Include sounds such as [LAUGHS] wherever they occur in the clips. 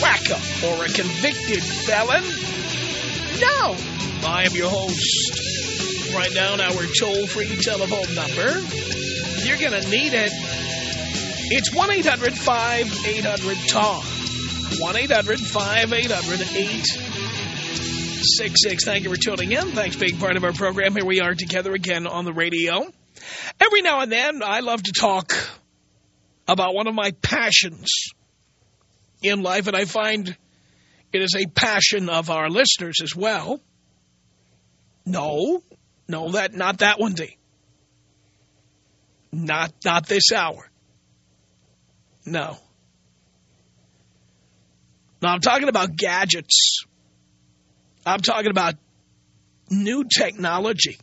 wacko or a convicted felon. No, I am your host. Write down our toll-free telephone number. You're going to need it. It's 1-800-5800-TOM. 1-800-5800-866. Thank you for tuning in. Thanks for being part of our program. Here we are together again on the radio. Every now and then, I love to talk about one of my passions in life, and I find it is a passion of our listeners as well. No, no, that not that one, D. Not, not this hour. No. No, I'm talking about gadgets. I'm talking about new technology.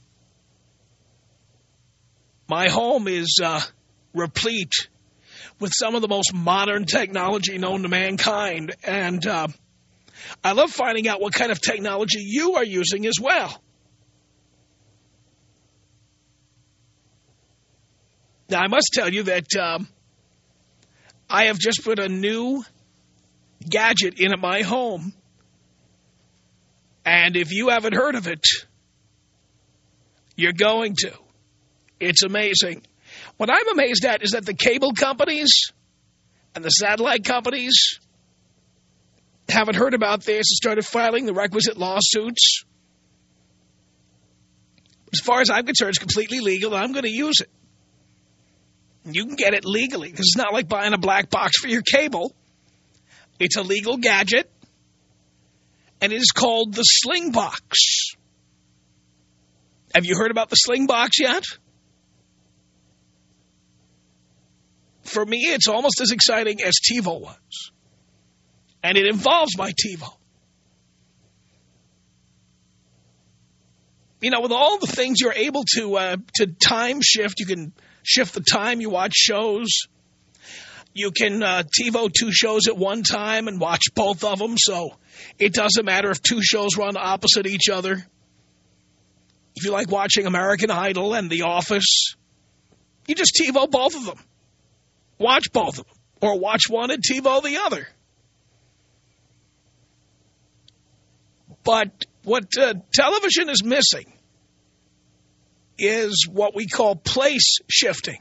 My home is uh, replete with some of the most modern technology known to mankind. And uh, I love finding out what kind of technology you are using as well. Now, I must tell you that um, I have just put a new gadget in at my home. And if you haven't heard of it, you're going to. It's amazing. What I'm amazed at is that the cable companies and the satellite companies haven't heard about this and started filing the requisite lawsuits. As far as I'm concerned, it's completely legal, I'm going to use it. You can get it legally. This is not like buying a black box for your cable. It's a legal gadget, and it is called the Slingbox. Have you heard about the Slingbox yet? For me, it's almost as exciting as TiVo was. And it involves my TiVo. You know, with all the things you're able to uh, to time shift, you can shift the time you watch shows. You can uh, TiVo two shows at one time and watch both of them, so it doesn't matter if two shows run opposite each other. If you like watching American Idol and The Office, you just TiVo both of them. Watch both of them. Or watch one and TiVo the other. But what uh, television is missing is what we call place shifting.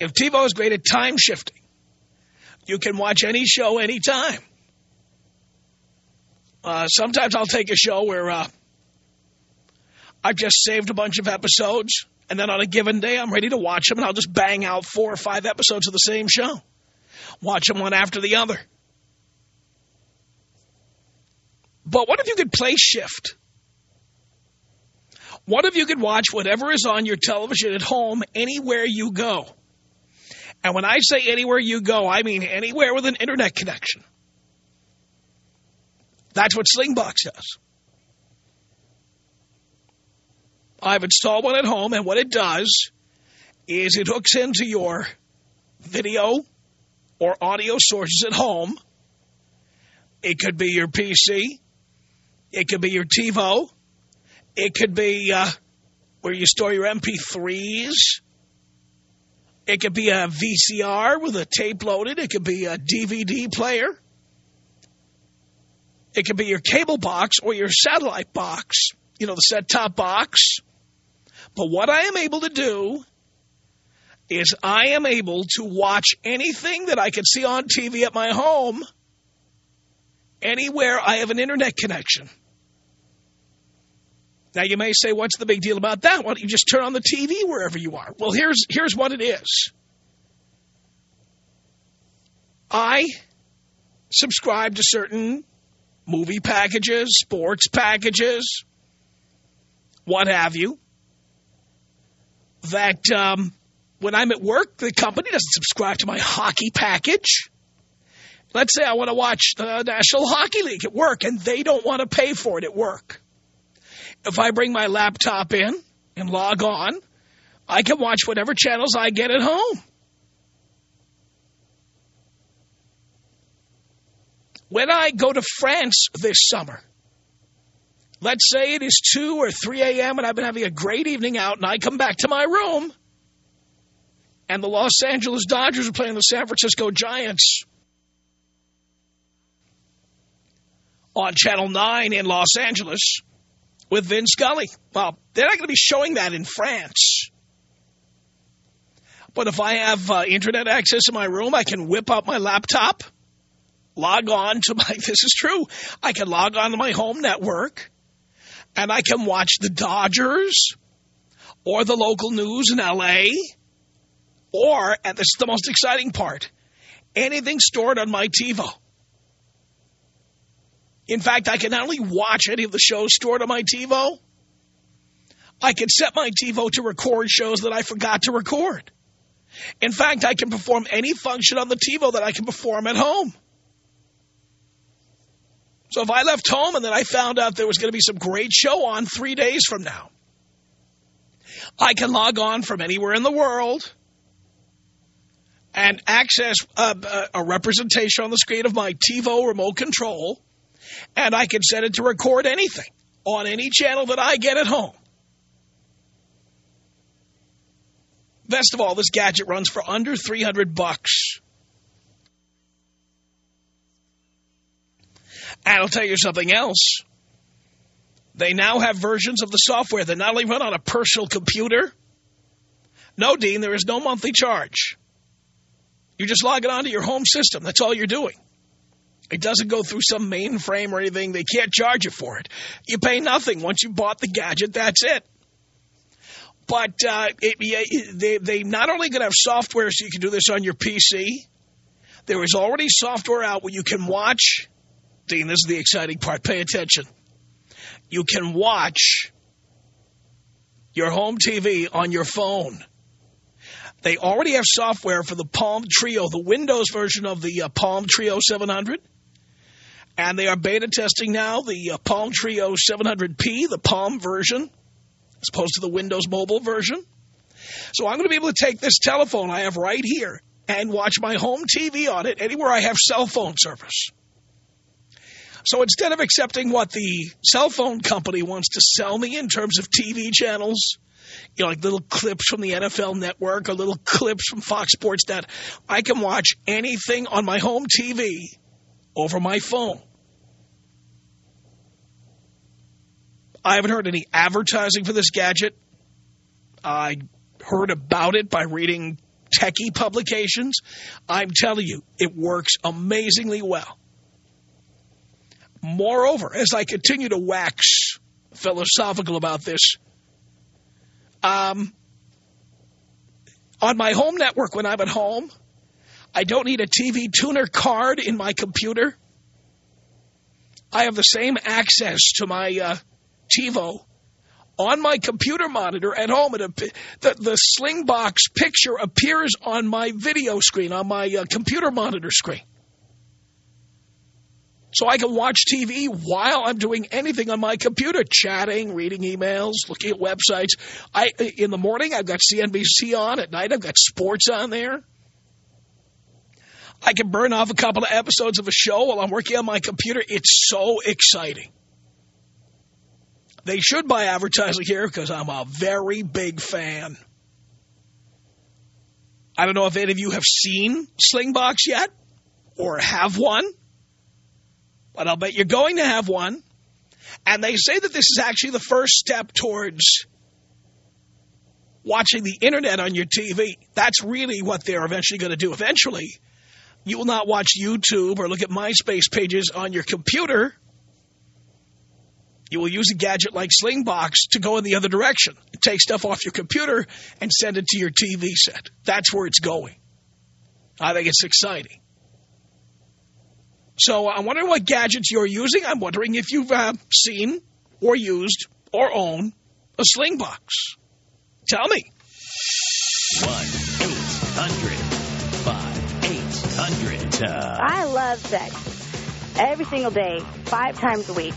If TiVo is great at time shifting, you can watch any show anytime. Uh, sometimes I'll take a show where uh, I've just saved a bunch of episodes, and then on a given day I'm ready to watch them, and I'll just bang out four or five episodes of the same show. Watch them one after the other. But what if you could play shift? What if you could watch whatever is on your television at home anywhere you go? And when I say anywhere you go, I mean anywhere with an internet connection. That's what Slingbox does. I've installed one at home, and what it does is it hooks into your video or audio sources at home. It could be your PC. It could be your TiVo. It could be uh, where you store your MP3s. It could be a VCR with a tape loaded. It could be a DVD player. It could be your cable box or your satellite box, you know, the set-top box. But what I am able to do is I am able to watch anything that I can see on TV at my home anywhere I have an internet connection. Now, you may say, what's the big deal about that? Why don't you just turn on the TV wherever you are? Well, here's, here's what it is. I subscribe to certain movie packages, sports packages, what have you, that um, when I'm at work, the company doesn't subscribe to my hockey package. Let's say I want to watch the National Hockey League at work, and they don't want to pay for it at work. If I bring my laptop in and log on, I can watch whatever channels I get at home. When I go to France this summer, let's say it is 2 or 3 a.m. and I've been having a great evening out and I come back to my room and the Los Angeles Dodgers are playing the San Francisco Giants on Channel 9 in Los Angeles with Vin Scully. Well, they're not going to be showing that in France. But if I have uh, internet access in my room, I can whip up my laptop, log on to my, [LAUGHS] this is true, I can log on to my home network, and I can watch the Dodgers or the local news in L.A., or, and this is the most exciting part, anything stored on my TiVo. In fact, I can not only watch any of the shows stored on my TiVo, I can set my TiVo to record shows that I forgot to record. In fact, I can perform any function on the TiVo that I can perform at home. So if I left home and then I found out there was going to be some great show on three days from now, I can log on from anywhere in the world and access a, a representation on the screen of my TiVo remote control, and I can set it to record anything on any channel that I get at home. Best of all, this gadget runs for under 300 bucks. And I'll tell you something else. They now have versions of the software that not only run on a personal computer. No, Dean, there is no monthly charge. You just log it onto your home system. That's all you're doing. It doesn't go through some mainframe or anything. They can't charge you for it. You pay nothing. Once you bought the gadget, that's it. But uh, it, they, they not only going to have software so you can do this on your PC, there is already software out where you can watch. Dean, this is the exciting part. Pay attention. You can watch your home TV on your phone. They already have software for the Palm Treo, the Windows version of the uh, Palm Treo 700. And they are beta testing now the uh, Palm Treo 700p, the Palm version, as opposed to the Windows Mobile version. So I'm going to be able to take this telephone I have right here and watch my home TV on it anywhere I have cell phone service. So instead of accepting what the cell phone company wants to sell me in terms of TV channels, you know, like little clips from the NFL Network or little clips from Fox Sports that I can watch anything on my home TV over my phone. I haven't heard any advertising for this gadget. I heard about it by reading techie publications. I'm telling you, it works amazingly well. Moreover, as I continue to wax philosophical about this, um, on my home network when I'm at home, I don't need a TV tuner card in my computer. I have the same access to my uh, TiVo on my computer monitor at home. It, the, the Slingbox picture appears on my video screen, on my uh, computer monitor screen so I can watch TV while I'm doing anything on my computer, chatting, reading emails, looking at websites. I In the morning, I've got CNBC on. At night, I've got sports on there. I can burn off a couple of episodes of a show while I'm working on my computer. It's so exciting. They should buy advertising here because I'm a very big fan. I don't know if any of you have seen Slingbox yet or have one but I'll bet you're going to have one. And they say that this is actually the first step towards watching the Internet on your TV. That's really what they're eventually going to do. Eventually, you will not watch YouTube or look at MySpace pages on your computer. You will use a gadget like Slingbox to go in the other direction. Take stuff off your computer and send it to your TV set. That's where it's going. I think it's exciting. So I'm wondering what gadgets you're using. I'm wondering if you've uh, seen or used or own a Slingbox. Tell me. 1-800-5800-TOM. I love sex. Every single day, five times a week.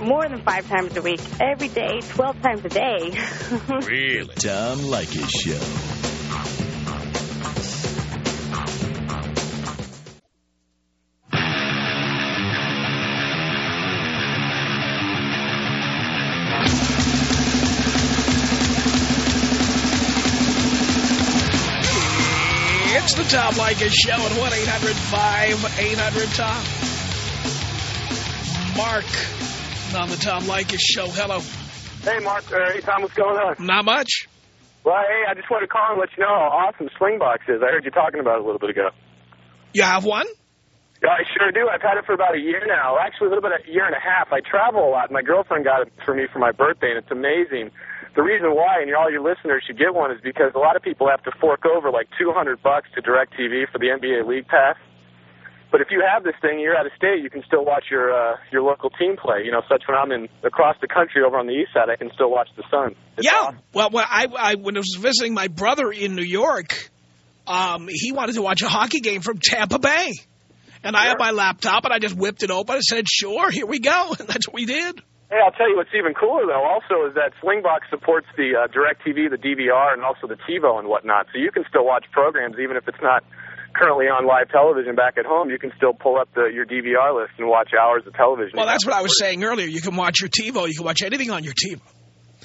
More than five times a week. Every day, 12 times a day. [LAUGHS] Really? Tom Leykis Show. Tom Leykis Show at 1-800-5800-TOM. Mark on the Tom Leykis Show. Hello. Hey, Mark. Uh, hey, Tom. What's going on? Not much. Well, hey, I just wanted to call and let you know how awesome Slingbox is. I heard you talking about it a little bit ago. You have one? Yeah, I sure do. I've had it for about a year now. Actually, a little bit, a year and a half. I travel a lot. My girlfriend got it for me for my birthday, and it's amazing. The reason why, and you all your listeners should get one, is because a lot of people have to fork over like 200 bucks to DirecTV for the NBA League Pass. But if you have this thing, you're out of state, you can still watch your uh, your local team play. You know, such when I'm in across the country over on the east side, I can still watch the Sun. It's yeah. awesome. Well, when I, I when I was visiting my brother in New York, um, he wanted to watch a hockey game from Tampa Bay. And I had my laptop, and I just whipped it open and said, sure, here we go. [LAUGHS] And that's what we did. Hey, I'll tell you what's even cooler though. Also, is that Slingbox supports the uh, DirecTV, the DVR, and also the TiVo and whatnot. So you can still watch programs even if it's not currently on live television back at home. You can still pull up the, your DVR list and watch hours of television. Well, that's what I was saying earlier. You can watch your TiVo. You can watch anything on your TiVo.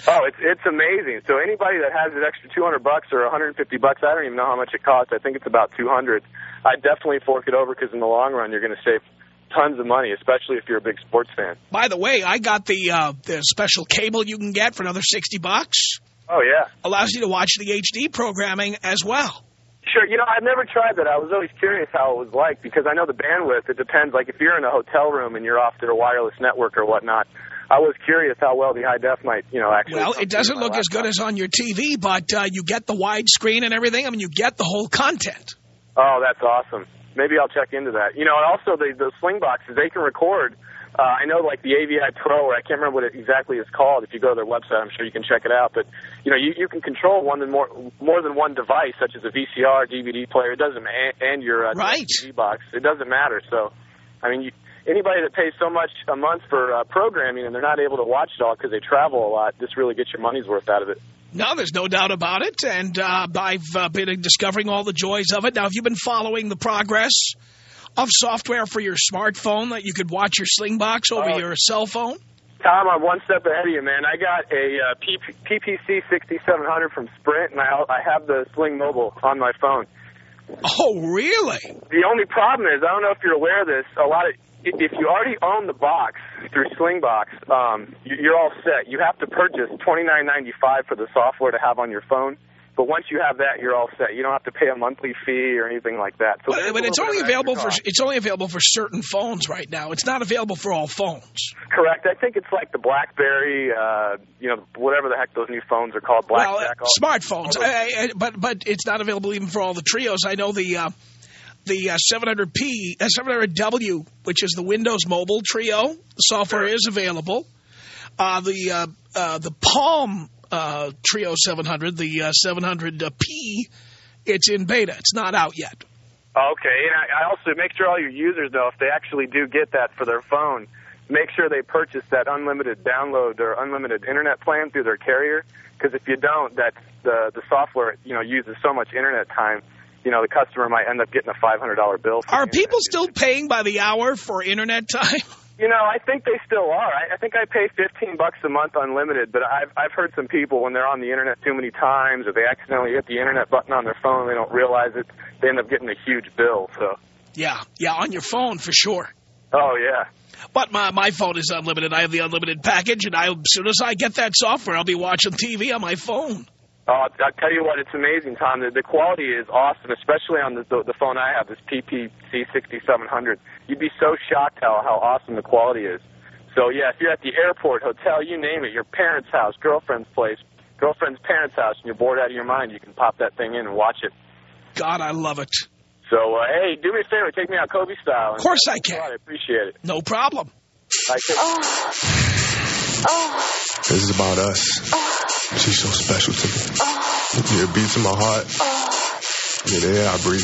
Oh, it's it's amazing. So anybody that has an extra 200 bucks or 150 bucks, I don't even know how much it costs. I think it's about 200. I'd definitely fork it over because in the long run, you're going to save tons of money, especially if you're a big sports fan. By the way, I got the uh, the special cable you can get for another 60 bucks. Oh yeah. Allows you to watch the HD programming as well. Sure. You know, I've never tried that. I was always curious how it was like because I know the bandwidth. It depends. Like if you're in a hotel room and you're off to a wireless network or whatnot, I was curious how well the high def might, you know, actually. Well, it doesn't look as good as on your TV, but uh, you get the widescreen and everything. I mean, you get the whole content. Oh, that's awesome. Maybe I'll check into that. You know, and also the the sling boxes they can record. Uh, I know like the AVI Pro, or I can't remember what it exactly is called. If you go to their website, I'm sure you can check it out. But you know, you, you can control one than more more than one device, such as a VCR, DVD player. It doesn't and, and your uh, Right. TV box. It doesn't matter. So, I mean, you, anybody that pays so much a month for uh, programming and they're not able to watch it all because they travel a lot, this really gets your money's worth out of it. No, there's no doubt about it, and uh, I've uh, been discovering all the joys of it. Now, have you been following the progress of software for your smartphone that you could watch your Slingbox over Oh. your cell phone? Tom, I'm one step ahead of you, man. I got a uh, P- PPC 6700 from Sprint, and I, I have the Sling Mobile on my phone. Oh, really? The only problem is, I don't know if you're aware of this, a lot of, if you already own the box through Slingbox, um, you- you're all set. You have to purchase $29.95 for the software to have on your phone. But once you have that, you're all set. You don't have to pay a monthly fee or anything like that. So But, but it's only available for it's only available for certain phones right now. It's not available for all phones. Correct. I think it's like the BlackBerry, uh, you know, whatever the heck those new phones are called, well, Blackjack. uh, smartphones, Uh, uh, but but it's not available even for all the Treos. I know the uh, the uh, 700p, uh, 700W, which is the Windows Mobile Treo. The software is available. Uh, the uh, uh, the Palm uh, Treo 700, the uh, 700p, it's in beta. It's not out yet. Okay, and I, I also make sure all your users know if they actually do get that for their phone, make sure they purchase that unlimited download or unlimited internet plan through their carrier. Because if you don't, that the the software you know uses so much internet time, you know the customer might end up getting a five hundred dollar bill. For Are people still usage. paying by the hour for internet time? [LAUGHS] You know, I think they still are. I, I think I pay fifteen bucks a month unlimited, but I've I've heard some people when they're on the internet too many times, or they accidentally hit the internet button on their phone, they don't realize it. They end up getting a huge bill. So, yeah, yeah, on your phone for sure. oh yeah. But my, my phone is unlimited. I have the unlimited package, and I, as soon as I get that software, I'll be watching TV on my phone. Oh, I'll, I'll tell you what, it's amazing, Tom. The, the quality is awesome, especially on the, the, the phone I have, this PPC 6700. You'd be so shocked how, how awesome the quality is. So, yeah, if you're at the airport, hotel, you name it, your parents' house, girlfriend's place, girlfriend's parents' house, and you're bored out of your mind, you can pop that thing in and watch it. God, I love it. So, uh, hey, do me a favor, take me out Kobe style. Of course I can. lot, I appreciate it. No problem. I can oh This is about us. She's so special to me. Yeah, it beats in my heart. Yeah, the air I breathe.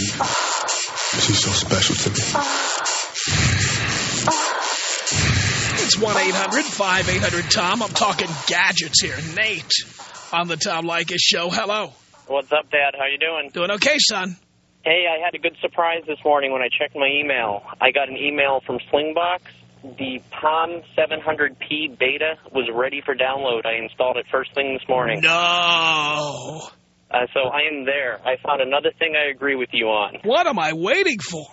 She's so special to me. It's 1-800-5800-TOM. I'm talking gadgets here. Nate on the Tom Leykis show. Hello. What's up, Dad? How you doing? Doing okay, son? Hey, I had a good surprise this morning when I checked my email. I got an email from Slingbox. The Palm 700p beta was ready for download. I installed it first thing this morning. No. Uh, so I am there. I found another thing I agree with you on. What am I waiting for?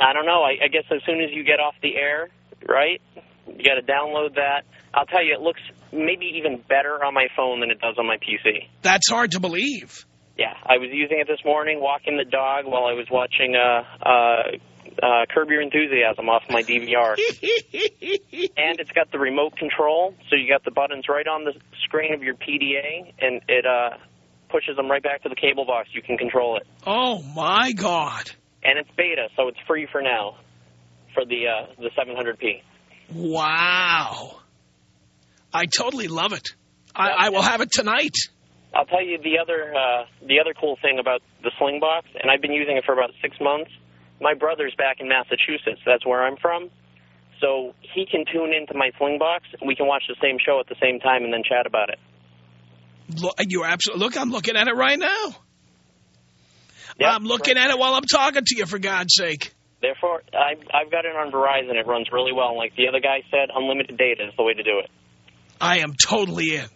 I don't know. I, I guess as soon as you get off the air, right, you got to download that. I'll tell you, it looks maybe even better on my phone than it does on my PC. That's hard to believe. Yeah, I was using it this morning, walking the dog while I was watching uh, uh, uh, Curb Your Enthusiasm off my DVR. [LAUGHS] and it's got the remote control, so you got the buttons right on the screen of your PDA, and it uh, pushes them right back to the cable box. You can control it. oh, my God. And it's beta, so it's free for now for the uh, the 700p. Wow. I totally love it. I, I will have it tonight. I'll tell you the other uh, the other cool thing about the Slingbox, and I've been using it for about six months. My brother's back in Massachusetts. That's where I'm from. So he can tune into my Slingbox. We can watch the same show at the same time and then chat about it. Look, you're absolutely. Look, I'm looking at it right now. Yep. I'm looking at it while I'm talking to you, for God's sake. Therefore, I've, I've got it on Verizon. It runs really well. Like the other guy said, unlimited data is the way to do it. I am totally in.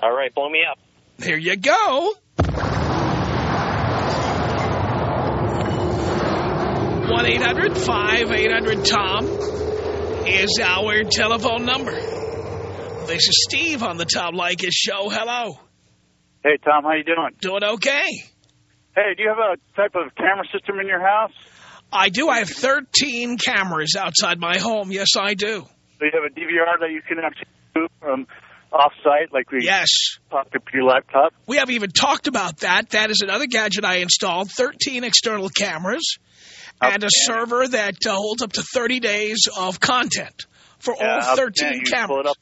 All right, blow me up. There you go. 1-800-5800-TOM is our telephone number. This is Steve on the Tom Leykis show. Hello. Hey, Tom, how you doing? Doing okay? Hey, do you have a type of camera system in your house? I do. I have 13 cameras outside my home. Yes, I do. Do you have a DVR that you can actually do from off-site, like we Yes. talked to your laptop? We haven't even talked about that. That is another gadget I installed. 13 external cameras and a server that uh, holds up to 30 days of content for all 13 you cameras. Pull it up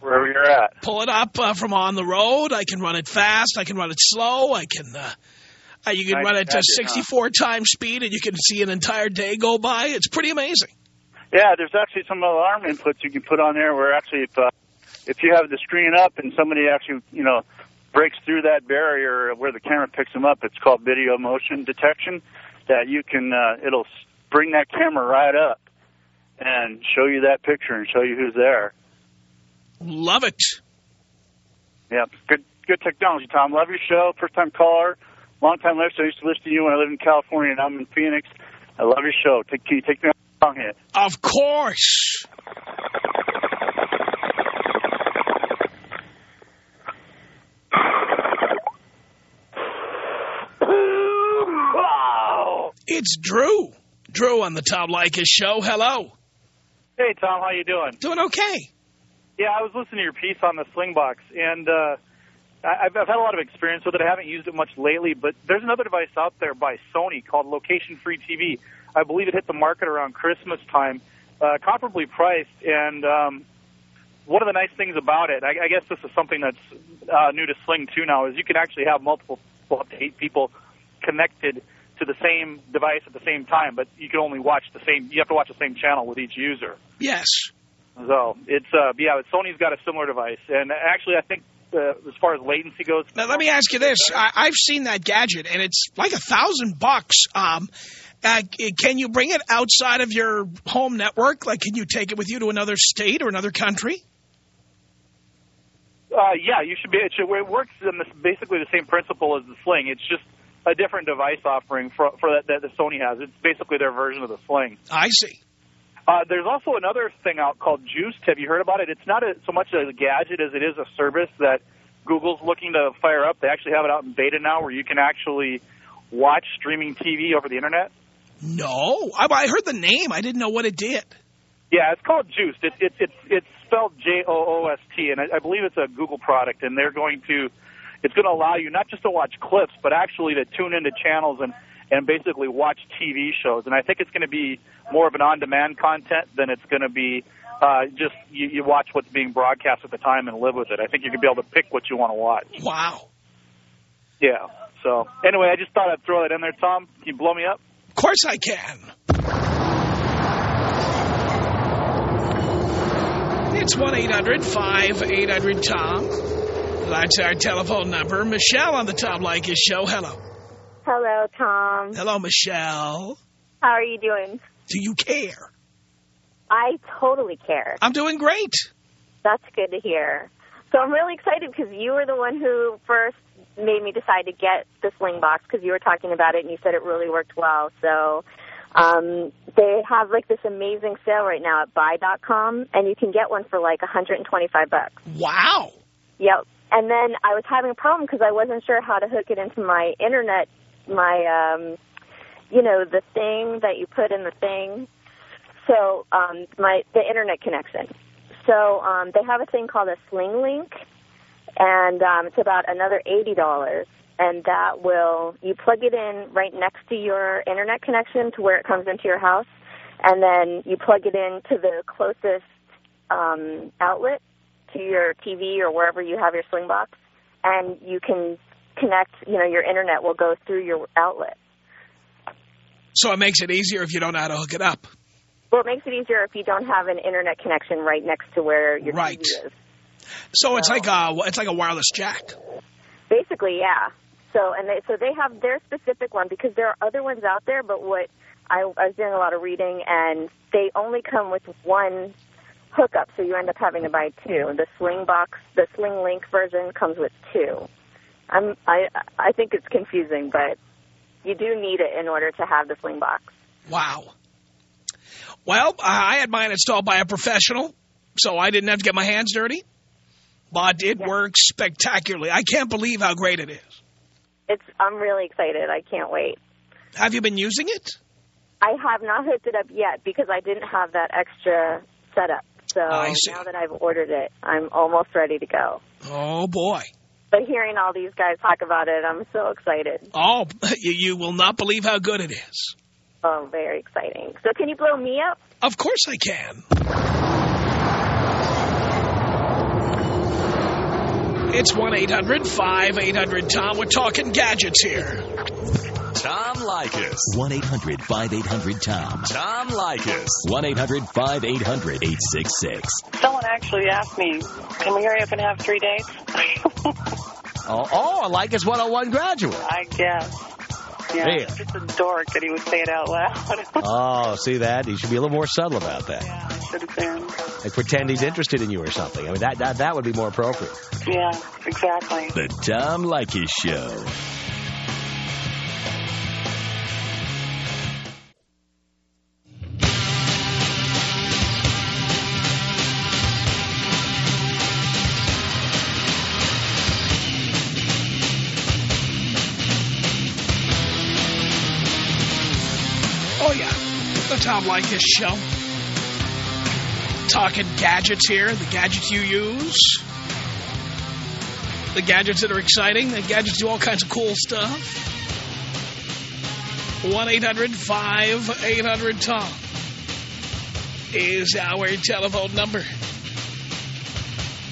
wherever you're at. Pull it up uh, from on the road. I can run it fast. I can run it slow. I can. Uh, uh, you can Nice run it to gadget, huh? 64 times speed, and you can see an entire day go by. It's pretty amazing. Yeah, there's actually some alarm inputs you can put on there where actually if uh, if you have the screen up and somebody actually, you know, breaks through that barrier where the camera picks them up, it's called video motion detection, that you can, uh, it'll s- bring that camera right up and show you that picture and show you who's there. Love it. Yeah, good good technology, Tom. Love your show. First time caller, long time listener. I used to listen to you when I lived in California, and I'm in Phoenix. I love your show. Take, can you take me on hit? Of course. It's Drew. Drew on the Tom Leykis show. Hello. Hey, Tom, how you doing? Doing okay. Yeah, I was listening to your piece on the sling box, and uh, I- I've, I've had a lot of experience with it. I haven't used it much lately, but there's another device out there by Sony called Location Free TV. I believe it hit the market around Christmas time, uh, comparably priced, and um, one of the nice things about it, I, I guess this is something that's uh, new to Sling too now, is you can actually have multiple, up to eight people connected to the same device at the same time, but you can only watch the same. You have to watch the same channel with each user. Yes. So it's uh, yeah, Sony's got a similar device, and actually, I think uh, as far as latency goes, Now, let me ask you this. I, I've seen that gadget, and it's like a thousand bucks. Um, uh, can you bring it outside of your home network? Like, can you take it with you to another state or another country? Uh, yeah, you should be. It, should, it works in this, basically the same principle as the Sling. It's just a different device offering for, for that, that the Sony has. It's basically their version of the Sling. I see. Uh, there's also another thing out called Joost. Have you heard about it? It's not a, so much a gadget as it is a service that Google's looking to fire up. They actually have it out in beta now where you can actually watch streaming TV over the internet. No. I, I heard the name. I didn't know what it did. Yeah, it's called Joost. It's it's it's it's spelled J O O S T, and I, I believe it's a Google product. And they're going to, it's going to allow you not just to watch clips, but actually to tune into channels and and basically watch TV shows. And I think it's going to be more of an on-demand content than it's going to be uh, just you, you watch what's being broadcast at the time and live with it. I think you're going to be able to pick what you want to watch. Wow. Yeah. So anyway, I just thought I'd throw that in there, Tom. Can you blow me up? Of course I can. It's 1-800-5800-TOM. That's our telephone number. Michelle on the Tom Leykis show. Hello. Hello, Tom. Hello, Michelle. How are you doing? Do you care? I totally care. I'm doing great. That's good to hear. So I'm really excited because you were the one who first made me decide to get the Sling Box because you were talking about it and you said it really worked well. So um, they have like this amazing sale right now at buy.com and you can get one for like 125 bucks. Wow. Yep. And then I was having a problem because I wasn't sure how to hook it into my internet, my, um, you know, the thing that you put in the thing. So um, my the internet connection. So um, they have a thing called a Sling Link, and um, it's about another eighty dollars. And that will you plug it in right next to your internet connection to where it comes into your house, and then you plug it into the closest um, outlet to your TV or wherever you have your Sling Box, and you can connect. You know, your internet will go through your outlet. So it makes it easier if you don't know how to hook it up. Well, it makes it easier if you don't have an internet connection right next to where your Right. TV is. So it's like a it's like a wireless jack. Basically, yeah. So and they, so they have their specific one because there are other ones out there, but what I, I was doing a lot of reading and they only come with one hookup, so you end up having to buy two. The Sling Box, the Sling Link version comes with two. I'm I I think it's confusing, but you do need it in order to have the Sling Box. Wow. Well, I had mine installed by a professional, so I didn't have to get my hands dirty. But it works spectacularly. I can't believe how great it is. It's I'm really excited. I can't wait. Have you been using it? I have not hooked it up yet because I didn't have that extra setup. So now that I've ordered it, I'm almost ready to go. Oh, boy. But hearing all these guys talk about it, I'm so excited. Oh, [LAUGHS] you, you will not believe how good it is. Oh, very exciting. So can you blow me up? Of course I can. It's 1-800-5800-TOM. We're talking gadgets here. Tom Leykis. 1-800-5800-TOM. Tom Leykis. 1-800-5800-866. Someone actually asked me, can we hurry up and have three dates? [LAUGHS] Oh, oh, Leykis 101 graduate. I guess. Yeah, Really? just a dork that he would say it out loud. [LAUGHS] Oh, see that? He should be a little more subtle about that. yeah, I should have been. Like pretend he's interested in you or something. I mean, that that, that would be more appropriate. Yeah, exactly. The Tom Leykis Show. The Tom Leykis Show. Talking gadgets here, the gadgets you use. The gadgets that are exciting. The gadgets do all kinds of cool stuff. 1-800-5800-TOM is our telephone number.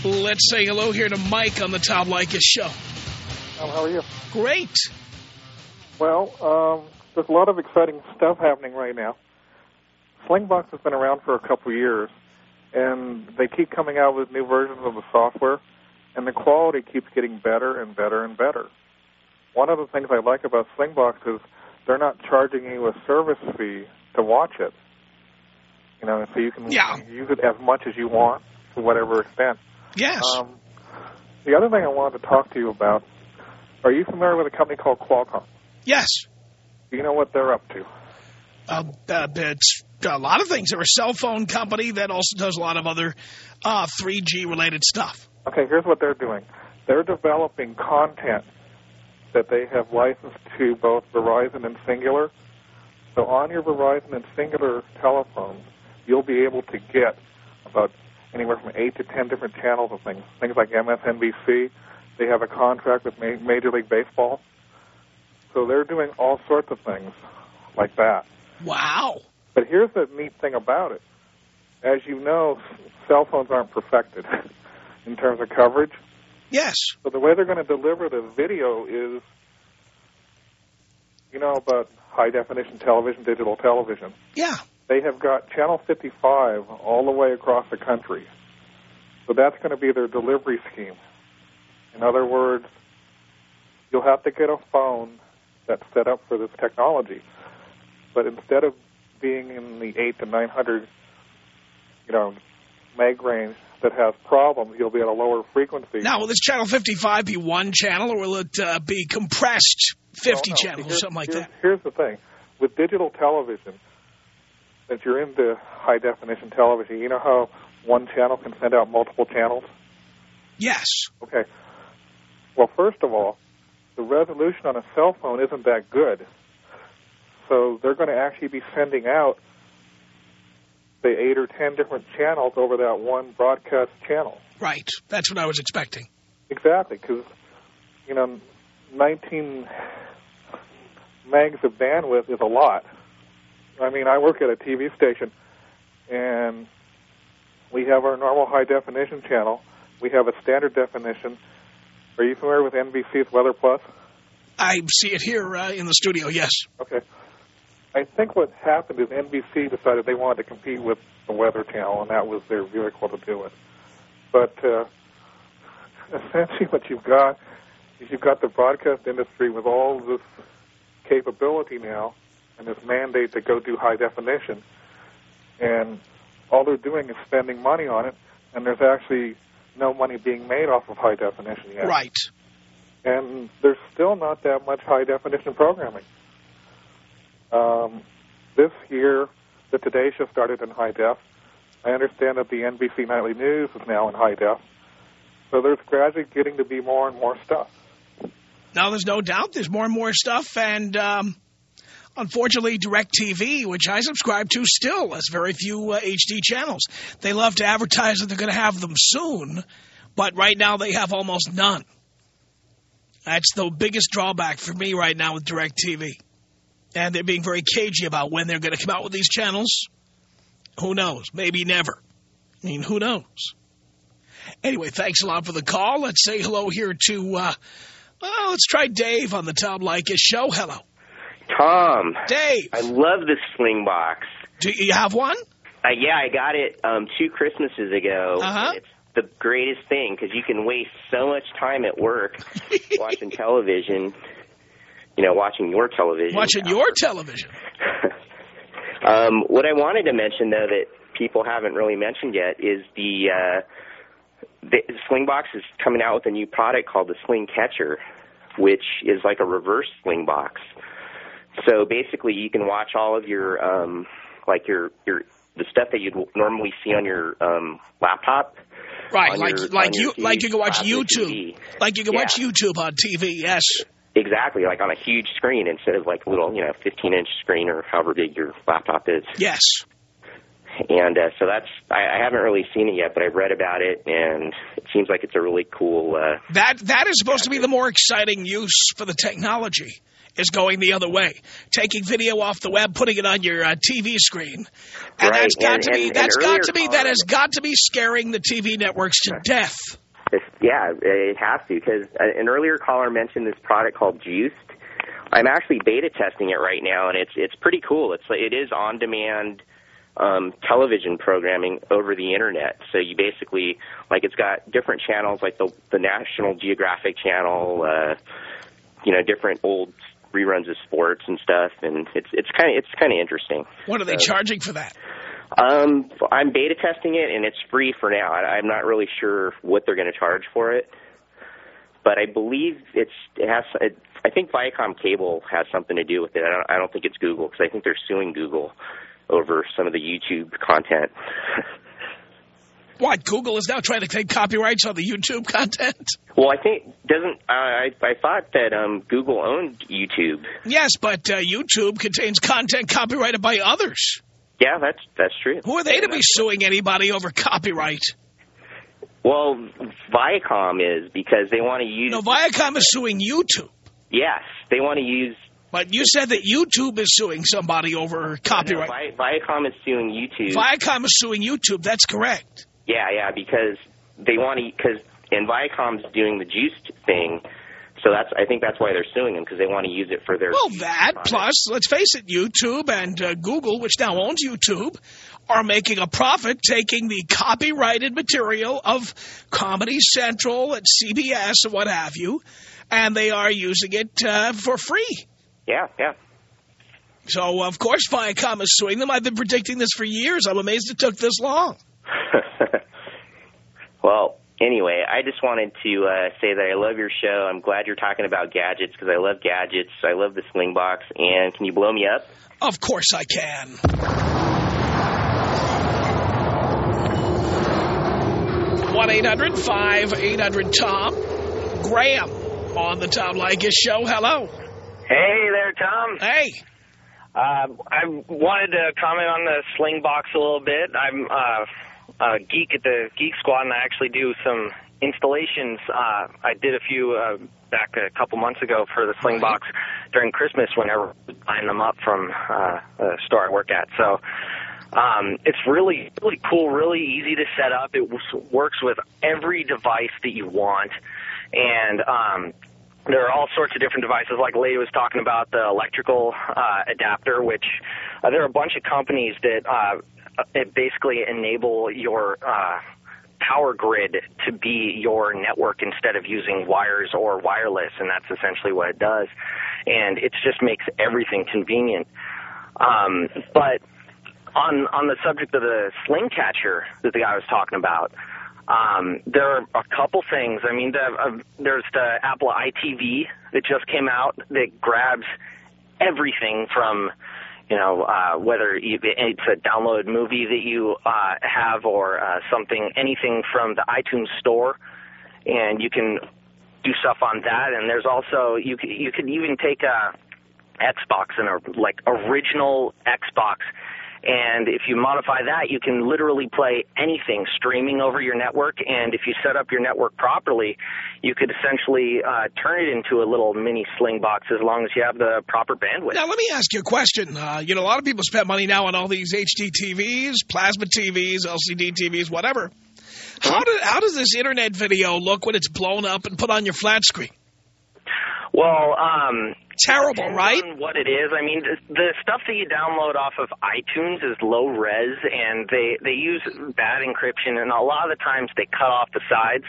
Let's say hello here to Mike on the Tom Leykis Show. Um, how are you? Great. Well, um, there's a lot of exciting stuff happening right now. Slingbox has been around for a couple years, and they keep coming out with new versions of the software, and the quality keeps getting better and better and better. One of the things I like about Slingbox is they're not charging you a service fee to watch it. You know, so you can Yeah. use it as much as you want to whatever extent. Yes. Um, the other thing I wanted to talk to you about, are you familiar with a company called Qualcomm? yes. Do you know what they're up to? Uh, uh, a lot of things. They're a cell phone company that also does a lot of other uh, 3G-related stuff. Okay, here's what they're doing. They're developing content that they have licensed to both Verizon and Cingular. So on your Verizon and Cingular telephones, you'll be able to get about anywhere from eight to ten different channels of things. Things like MSNBC. They have a contract with Major League Baseball. So they're doing all sorts of things like that. Wow. But here's the neat thing about it. As you know, cell phones aren't perfected [LAUGHS] in terms of coverage. Yes. So the way they're going to deliver the video is, you know, about high definition television, digital television. Yeah. They have got channel 55 all the way across the country. So that's going to be their delivery scheme. In other words, you'll have to get a phone that's set up for this technology. But instead of being in the 8 to 900, you know, meg range that has problems, you'll be at a lower frequency. Now, will this channel 55 be one channel, or will it uh, be compressed 50 No, no. channels, Here's- something like here's, that? Here's the thing. With digital television, if you're into high definition television, you know how one channel can send out multiple channels? Yes. Okay. Well, first of all, the resolution on a cell phone isn't that good. So they're going to actually be sending out, the eight or ten different channels over that one broadcast channel. Right. That's what I was expecting. Exactly, because, you know, 19 megs of bandwidth is a lot. I mean, I work at a TV station, and we have our normal high definition channel. We have a standard definition. Are you familiar with NBC's Weather Plus? I see it here uh, in the studio, yes. Okay. I think what happened is NBC decided they wanted to compete with the Weather Channel, and that was their vehicle to do it. But uh, [LAUGHS] essentially, what you've got is you've got the broadcast industry with all this capability now, and this mandate to go do high definition, and all they're doing is spending money on it, and there's actually no money being made off of high definition yet. Right. And there's still not that much high definition programming. Um, this year, the Today Show started in high def. I understand that the NBC Nightly News is now in high def. So there's gradually getting to be more and more stuff. Now, there's no doubt there's more and more stuff, and um, unfortunately, DirecTV, which I subscribe to still, has very few uh, HD channels. They love to advertise that they're going to have them soon, but right now they have almost none. That's the biggest drawback for me right now with DirecTV. And they're being very cagey about when they're going to come out with these channels. Who knows? Maybe never. I mean, who knows? Anyway, thanks a lot for the call. Let's say hello here to, uh, well, let's try Dave on the Tom Leykis show. Hello. Tom. Dave. I love this sling box. Do you have one? Uh, yeah, I got it um, two Christmases ago. Uh-huh. It's the greatest thing because you can waste so much time at work [LAUGHS] watching television. You know, watching your television. Watching your television. [LAUGHS] Um, what I wanted to mention, though, that people haven't really mentioned yet is the, uh, the Slingbox is coming out with a new product called the Sling Catcher, which is like a reverse Slingbox. So basically, you can watch all of your, um, like your your the stuff that you'd normally see on your um, laptop. Right, like your- like you TV, like you can watch YouTube. TV. Like you can Yeah. watch YouTube on TV, yes. Exactly, like on a huge screen instead of like a little, you know, 15 inch screen or however big your laptop is. Yes. And uh, so that's I, I haven't really seen it yet, but I've read about it, and it seems like it's a really cool. Uh, That That is supposed to be the more exciting use for the technology, is going the other way. Taking video off the web, putting it on your uh, TV screen. And Right, that's got and- to be, and- that's and got to be, that has got to be scaring the TV networks to death. Yeah, it has to because an earlier caller mentioned this product called Joost. I'm actually beta testing it right now, and it's it's pretty cool. It's it is on demand um, television programming over the internet. So you basically like it's got different channels, like the the National Geographic channel, uh, you know, different old reruns of sports and stuff, and it's it's kind of it's kind of interesting. What are they So- charging for that? Um, I'm beta testing it, and it's free for now. I, I'm not really sure what they're going to charge for it, but I believe it's it has. It, I think Viacom Cable has something to do with it. I don't, I don't think it's Google because I think they're suing Google over some of the YouTube content. [LAUGHS] What, Google is now trying to take copyrights on the YouTube content? well, I think doesn't I? I thought that um, Google owned YouTube. Yes, but uh, YouTube contains content copyrighted by others. Yeah, that's that's true. Who are they to be suing anybody over copyright? Well, Viacom is because they want to use. No, Viacom is suing YouTube. Yes, they want to use But you said that YouTube is suing somebody over copyright. No, Vi- Viacom is suing YouTube. Viacom is suing YouTube. That's correct. Yeah, yeah, because they want to, because, and Viacom's doing the Joost thing, So that's I think that's why they're suing them because they want to use it for their. Well, that plus, let's face it, YouTube and uh, Google, which now owns YouTube, are making a profit taking the copyrighted material of Comedy Central and CBS and what have you, and they are using it uh, for free. Yeah, yeah. So, of course, Viacom is suing them. I've been predicting this for years. I'm amazed it took this long. [LAUGHS] well, anyway, I just wanted to uh, say that I love your show. I'm glad you're talking about gadgets because I love gadgets. I love the sling box. And can you blow me up? Of course I can. one 800 tom Graham on the Tom Leykis show. Hello. Hey there, Tom. Hey. Uh, I wanted to comment on the sling box a little bit. I'm uh, a geek at the Geek Squad, and I actually do some installations. Uh, I did a few uh, back a couple months ago for the sling box during Christmas whenever I was buying them up from uh, the store I work at. So um, it's really, really cool, really easy to set up. It works with every device that you want. And um, there are all sorts of different devices, like Lady was talking about the electrical uh, adapter, which uh, there are a bunch of companies that uh, basically enable your uh, power grid to be your network instead of using wires or wireless, and that's essentially what it does. And it just makes everything convenient. Um, but on on the subject of the sling catcher that the guy was talking about, um, there are a couple things. I mean, the, uh, there's the Apple iTV that just came out that grabs everything from, you know, uh, whether you, it's a downloaded movie that you uh, have or uh, something, anything from the iTunes store, and you can do stuff on that. And there's also you can, you can even take a Xbox and a like original Xbox and if you modify that, you can literally play anything streaming over your network. And if you set up your network properly, you could essentially uh, turn it into a little mini sling box as long as you have the proper bandwidth. Now, let me ask you a question. Uh, you know, a lot of people spend money now on all these HD TVs, plasma TVs, LCD TVs, whatever. How, do, how does this Internet video look when it's blown up and put on your flat screen? Well, um, terrible, right? what it is. I mean, the stuff that you download off of iTunes is low res, and they they use bad encryption, and a lot of the times they cut off the sides.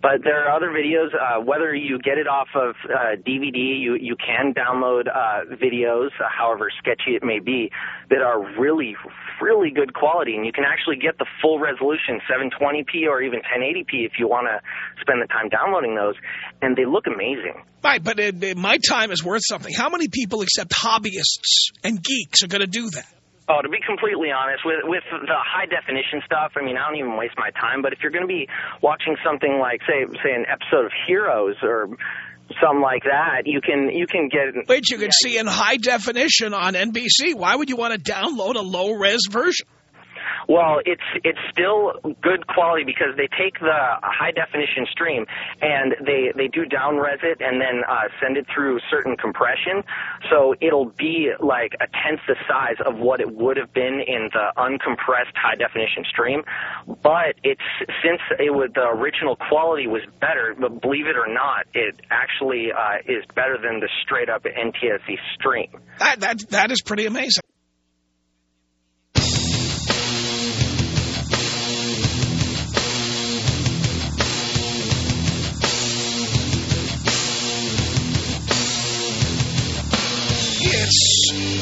But there are other videos. Uh, whether you get it off of uh, DVD, you you can download uh, videos, uh, however sketchy it may be, that are really really good quality, and you can actually get the full resolution, 720p or even 1080p, if you want to spend the time downloading those, and they look amazing. Right, but it, it, my time is worth something. How many people except hobbyists and geeks are going to do that? Oh, to be completely honest, with with the high definition stuff, I mean, I don't even waste my time. But if you're going to be watching something like, say, say an episode of Heroes or something like that, you can you can get. Wait, you can yeah, see in high definition on NBC. Why would you want to download a low res version? Well, it's it's still good quality because they take the high definition stream and they they do down res it and then uh, send it through certain compression, so it'll be like a tenth the size of what it would have been in the uncompressed high definition stream. But it's since it was the original quality was better, but believe it or not, it actually uh, is better than the straight up NTSC stream. That that that is pretty amazing.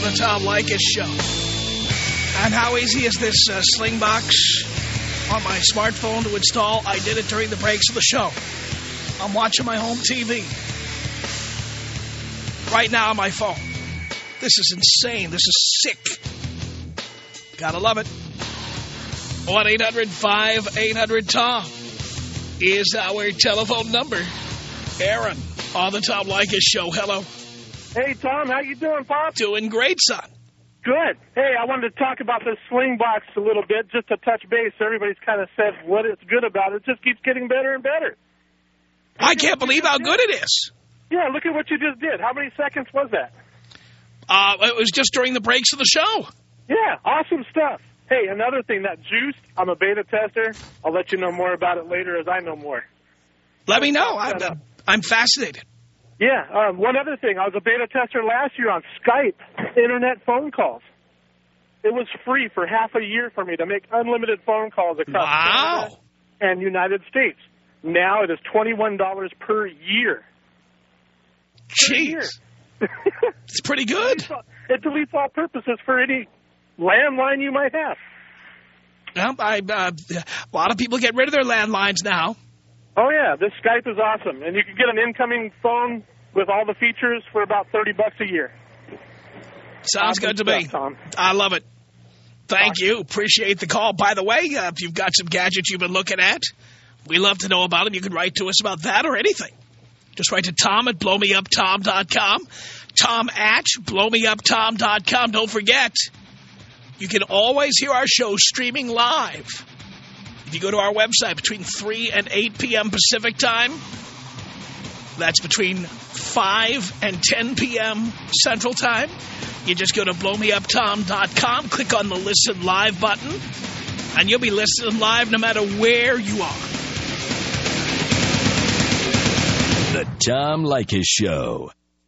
The Tom Leykis show. And how easy is this uh, sling box on my smartphone to install? I did it during the breaks of the show. I'm watching my home TV. Right now on my phone. This is insane. This is sick. Gotta love it. 1-800-5800-TOM is our telephone number. Aaron on the Tom Leykis show. Hello. Hey, Tom, how you doing, Pop? Doing great, son. Good. Hey, I wanted to talk about this sling box a little bit, just to touch base. Everybody's kind of said what it's good about. It just keeps getting better and better. I can't believe how good it is. Yeah, look at what you just did. How many seconds was that? Uh, it was just during the breaks of the show. Yeah, awesome stuff. Hey, another thing, that Joost, I'm a beta tester. I'll let you know more about it later as I know more. Let me know. I'm, uh, I'm fascinated. Yeah. Um, one other thing, I was a beta tester last year on Skype, internet phone calls. It was free for half a year for me to make unlimited phone calls across Wow. Canada and United States. Now it is $21 per year. Jeez. [LAUGHS] it's pretty good. It deletes all purposes for any landline you might have. Well, I, uh, a lot of people get rid of their landlines now. Oh, yeah, this Skype is awesome. And you can get an incoming phone with all the features for about 30 bucks a year. Sounds Awesome good to me. Tom. I love it. Thank you. Appreciate the call. By the way, uh, if you've got some gadgets you've been looking at, we love to know about them. You can write to us about that or anything. Just write to Tom at blowmeuptom.com. Tom at blowmeuptom.com. Don't forget, you can always hear our show streaming live. If you go to our website between 3 and 8 p.m. Pacific time, that's between 5 and 10 p.m. Central Time. You just go to blowmeuptom.com, click on the Listen Live button, and you'll be listening live no matter where you are. The Tom Leykis Show.